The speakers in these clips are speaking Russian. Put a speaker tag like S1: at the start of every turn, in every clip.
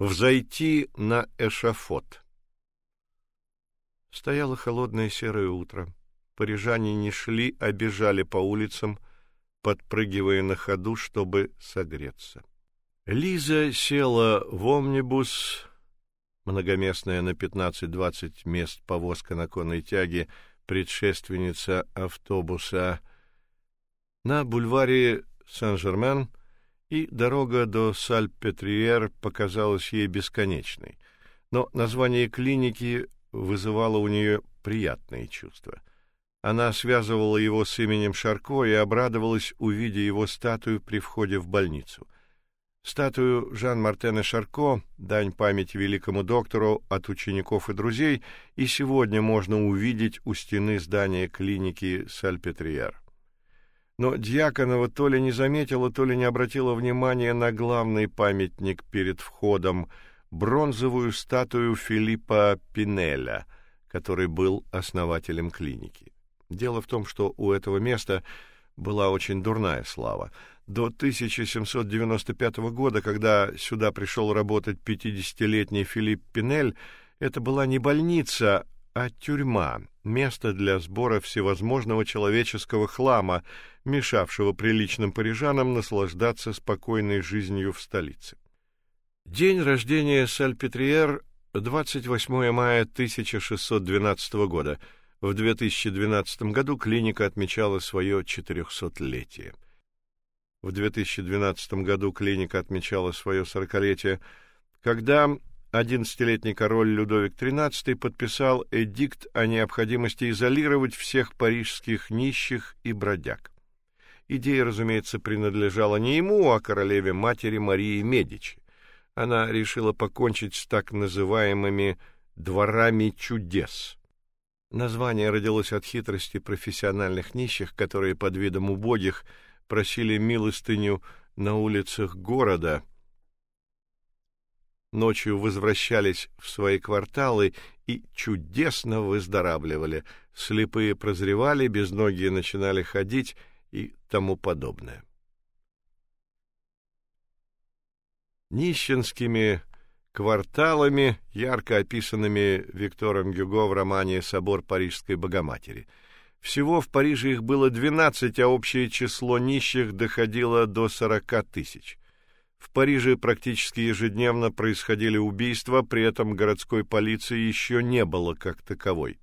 S1: Взойти на эшафот. Стояло холодное серое утро. Парижане не шли, а бежали по улицам, подпрыгивая на ходу, чтобы согреться. Лиза села в омнибус, многоместная на 15-20 мест повозка на конной тяге, предшественница автобуса. На бульваре Сен-Жермен — и дорога до Сальпетриер показалась ей бесконечной. Но название клиники вызывало у нее приятные чувства. Она связывала его с именем Шарко и обрадовалась, увидя его статую при входе в больницу. Статую Жан-Мартена Шарко, дань памяти великому доктору от учеников и друзей, и сегодня можно увидеть у стены здания клиники Сальпетриер но Дьяконова то ли не заметила, то ли не обратила внимания на главный памятник перед входом бронзовую статую Филиппа Пинеля, который был основателем клиники. Дело в том, что у этого места была очень дурная слава. До 1795 года, когда сюда пришел работать 50-летний Филипп Пинель, это была не больница, а тюрьма, место для сбора всевозможного человеческого хлама, мешавшего приличным парижанам наслаждаться спокойной жизнью в столице. День рождения Сальпетриер 28 мая 1612 года. В 2012 году клиника отмечала свое 400-летие. В 2012 году клиника отмечала свое сорокалетие, когда одиннадцатилетний король Людовик XIII подписал эдикт о необходимости изолировать всех парижских нищих и бродяг. Идея, разумеется, принадлежала не ему, а королеве матери Марии Медичи. Она решила покончить с так называемыми дворами чудес. Название родилось от хитрости профессиональных нищих, которые под видом убогих просили милостыню на улицах города ночью возвращались в свои кварталы и чудесно выздоравливали. Слепые прозревали, безногие начинали ходить и тому подобное. Нищенскими кварталами, ярко описанными Виктором Гюго в романе Собор Парижской Богоматери. Всего в Париже их было 12, а общее число нищих доходило до 40 тысяч. В Париже практически ежедневно происходили убийства, при этом городской полиции еще не было как таковой.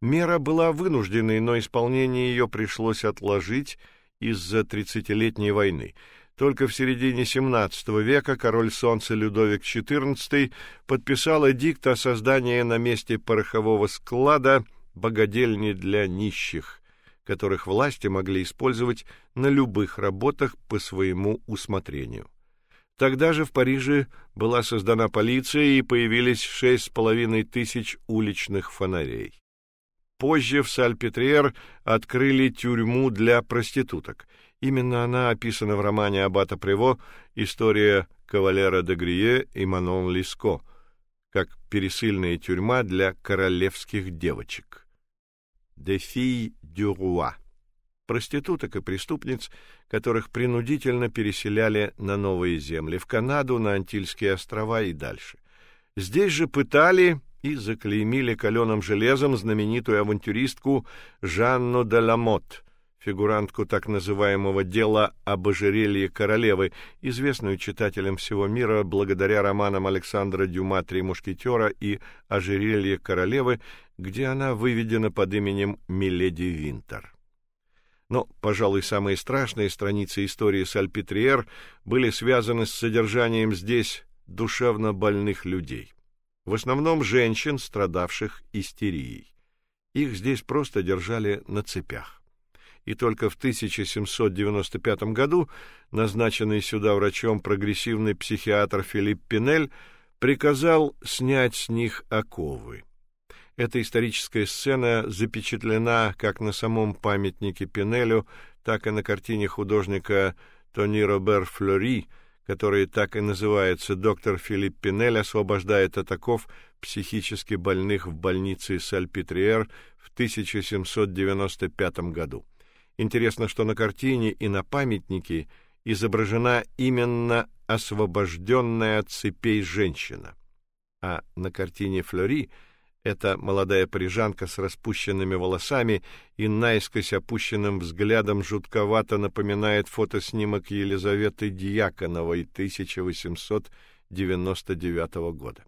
S1: Мера была вынужденной, но исполнение ее пришлось отложить из-за тридцатилетней войны. Только в середине XVII века король солнца Людовик XIV подписал эдикт о создании на месте порохового склада богадельни для нищих, которых власти могли использовать на любых работах по своему усмотрению. Тогда же в Париже была создана полиция и появились шесть с половиной тысяч уличных фонарей. Позже в Сальпетриер открыли тюрьму для проституток. Именно она описана в романе Аббата Прево «История кавалера де Грие и Манон Лиско», как пересыльная тюрьма для королевских девочек. «De filles du roi» проституток и преступниц, которых принудительно переселяли на новые земли, в Канаду, на Антильские острова и дальше. Здесь же пытали и заклеймили каленым железом знаменитую авантюристку Жанну де Ламот, фигурантку так называемого дела об ожерелье королевы, известную читателям всего мира благодаря романам Александра Дюма «Три мушкетера» и «Ожерелье королевы», где она выведена под именем Миледи Винтер. Но, пожалуй, самые страшные страницы истории Сальпетриер были связаны с содержанием здесь душевно больных людей. В основном женщин, страдавших истерией. Их здесь просто держали на цепях. И только в 1795 году назначенный сюда врачом прогрессивный психиатр Филипп Пинель приказал снять с них оковы. Эта историческая сцена запечатлена как на самом памятнике Пинелю, так и на картине художника Тони Робер Флори, которая так и называется «Доктор Филипп Пинель освобождает от оков психически больных в больнице Сальпетриер в 1795 году». Интересно, что на картине и на памятнике изображена именно освобожденная от цепей женщина. А на картине Флори эта молодая парижанка с распущенными волосами и наискось опущенным взглядом жутковато напоминает фотоснимок Елизаветы Дьяконовой 1899 года.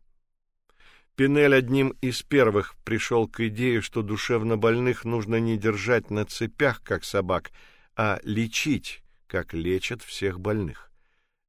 S1: Пинель одним из первых пришел к идее, что душевнобольных нужно не держать на цепях, как собак, а лечить, как лечат всех больных.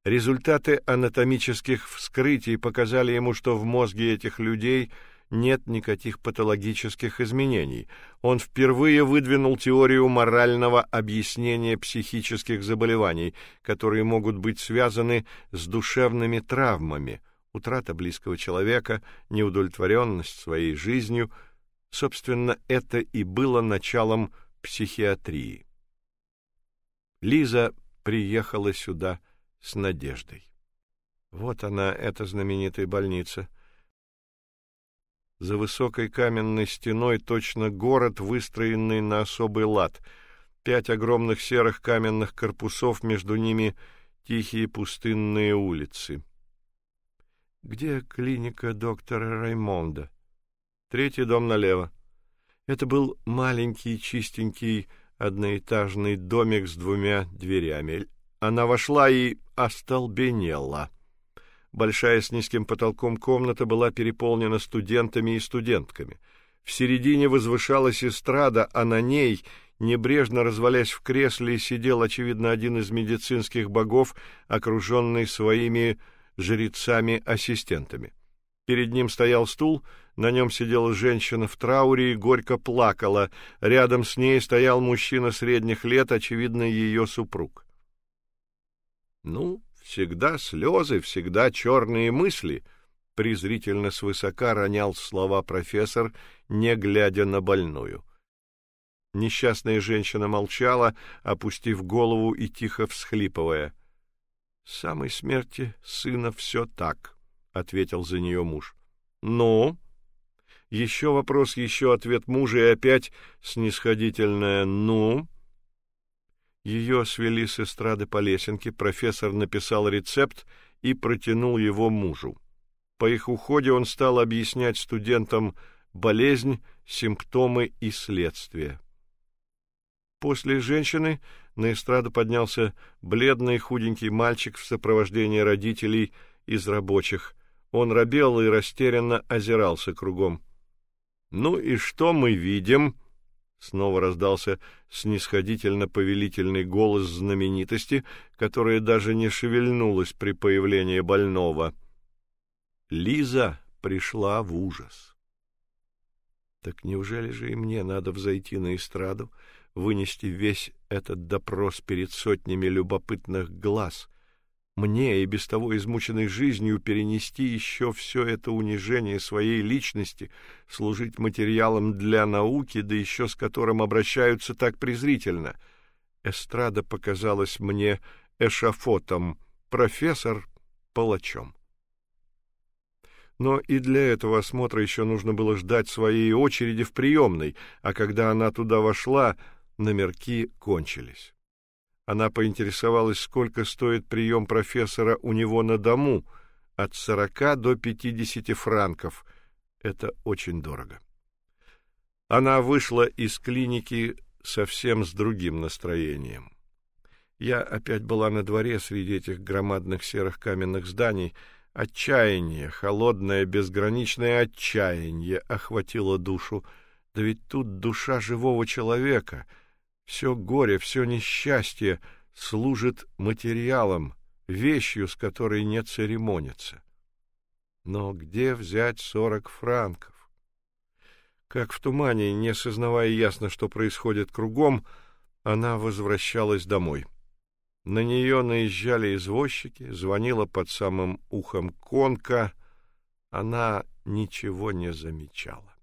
S1: Результаты анатомических вскрытий показали ему, что в мозге этих людей – нет никаких патологических изменений. Он впервые выдвинул теорию морального объяснения психических заболеваний, которые могут быть связаны с душевными травмами, утрата близкого человека, неудовлетворенность своей жизнью. Собственно, это и было началом психиатрии. Лиза приехала сюда с надеждой. Вот она, эта знаменитая больница. За высокой каменной стеной точно город, выстроенный на особый лад. Пять огромных серых каменных корпусов, между ними тихие пустынные улицы. Где клиника доктора Раймонда? Третий дом налево. Это был маленький, чистенький, одноэтажный домик с двумя дверями. Она вошла и остолбенела. Большая с низким потолком комната была переполнена студентами и студентками. В середине возвышалась эстрада, а на ней, небрежно развалясь в кресле, сидел очевидно один из медицинских богов, окруженный своими жрецами-ассистентами. Перед ним стоял стул, на нем сидела женщина в трауре и горько плакала. Рядом с ней стоял мужчина средних лет, очевидно, ее супруг. Ну, Всегда слезы, всегда черные мысли, презрительно свысока ронял слова профессор, не глядя на больную. Несчастная женщина молчала, опустив голову и тихо всхлипывая. С самой смерти сына все так, ответил за нее муж. Ну, еще вопрос, еще ответ мужа и опять снисходительное ну. Ее свели с эстрады по лесенке, профессор написал рецепт и протянул его мужу. По их уходе он стал объяснять студентам болезнь, симптомы и следствия. После женщины на эстраду поднялся бледный худенький мальчик в сопровождении родителей из рабочих. Он робел и растерянно озирался кругом. Ну и что мы видим? Снова раздался снисходительно повелительный голос знаменитости, которая даже не шевельнулась при появлении больного. Лиза пришла в ужас. Так неужели же и мне надо взойти на эстраду, вынести весь этот допрос перед сотнями любопытных глаз, мне и без того измученной жизнью перенести еще все это унижение своей личности, служить материалом для науки, да еще с которым обращаются так презрительно. Эстрада показалась мне эшафотом, профессор палачом. Но и для этого осмотра еще нужно было ждать своей очереди в приемной, а когда она туда вошла, номерки кончились. Она поинтересовалась, сколько стоит прием профессора у него на дому, от сорока до пятидесяти франков. Это очень дорого. Она вышла из клиники совсем с другим настроением. Я опять была на дворе среди этих громадных серых каменных зданий. Отчаяние, холодное, безграничное отчаяние охватило душу. Да ведь тут душа живого человека — все горе, все несчастье служит материалом, вещью, с которой не церемониться. Но где взять сорок франков? Как в тумане, не сознавая ясно, что происходит кругом, она возвращалась домой. На нее наезжали извозчики, звонила под самым ухом конка, она ничего не замечала.